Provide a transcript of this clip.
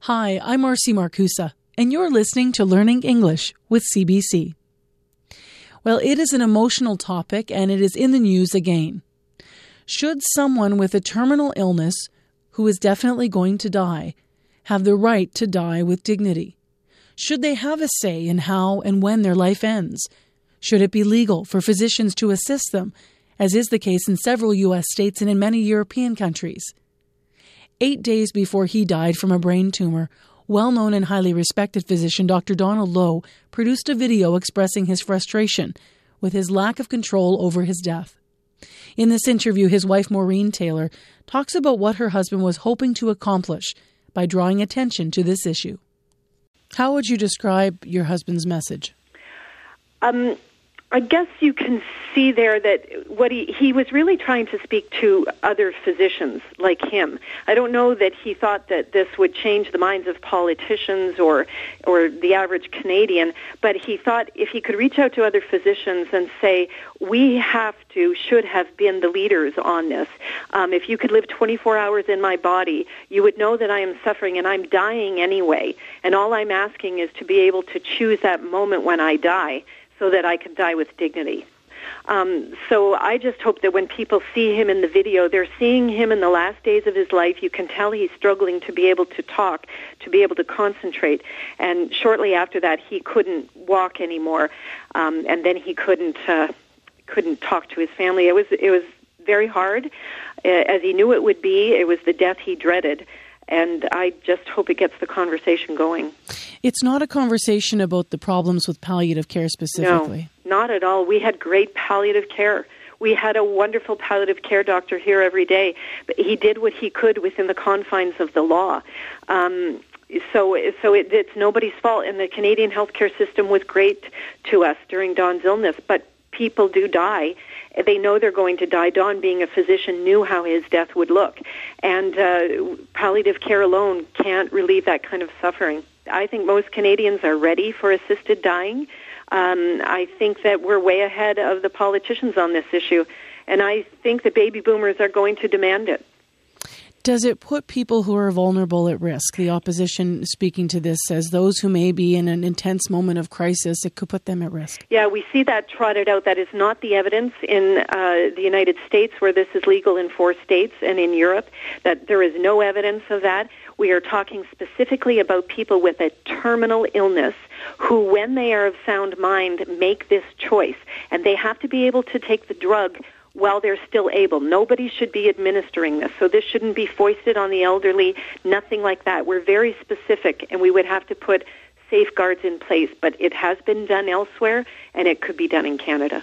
Hi, I'm Marcy Markusa, and you're listening to Learning English with CBC. Well, it is an emotional topic and it is in the news again. Should someone with a terminal illness who is definitely going to die have the right to die with dignity? Should they have a say in how and when their life ends? Should it be legal for physicians to assist them, as is the case in several U.S. states and in many European countries? Eight days before he died from a brain tumor, well known and highly respected physician Dr. Donald Low produced a video expressing his frustration with his lack of control over his death. In this interview, his wife Maureen Taylor talks about what her husband was hoping to accomplish by drawing attention to this issue. How would you describe your husband's message? Um, I guess you can see there that what he he was really trying to speak to other physicians like him. I don't know that he thought that this would change the minds of politicians or or the average Canadian, but he thought if he could reach out to other physicians and say we have to should have been the leaders on this. Um, if you could live 24 hours in my body, you would know that I am suffering and I'm dying anyway. And all I'm asking is to be able to choose that moment when I die so that I could die with dignity. Um, so I just hope that when people see him in the video, they're seeing him in the last days of his life. You can tell he's struggling to be able to talk, to be able to concentrate. And shortly after that, he couldn't walk anymore, um, and then he couldn't uh, couldn't talk to his family. It was it was very hard, uh, as he knew it would be. It was the death he dreaded and I just hope it gets the conversation going. It's not a conversation about the problems with palliative care specifically. No, not at all. We had great palliative care. We had a wonderful palliative care doctor here every day, but he did what he could within the confines of the law. Um, so, so it, it's nobody's fault, and the Canadian healthcare system was great to us during Don's illness. But people do die, they know they're going to die. Don, being a physician, knew how his death would look. And uh, palliative care alone can't relieve that kind of suffering. I think most Canadians are ready for assisted dying. Um, I think that we're way ahead of the politicians on this issue. And I think the baby boomers are going to demand it. Does it put people who are vulnerable at risk? The opposition speaking to this says those who may be in an intense moment of crisis, it could put them at risk. Yeah, we see that trotted out. That is not the evidence in uh, the United States, where this is legal in four states, and in Europe, that there is no evidence of that. We are talking specifically about people with a terminal illness who, when they are of sound mind, make this choice. And they have to be able to take the drug while they're still able. Nobody should be administering this. So this shouldn't be foisted on the elderly, nothing like that. We're very specific and we would have to put safeguards in place, but it has been done elsewhere and it could be done in Canada.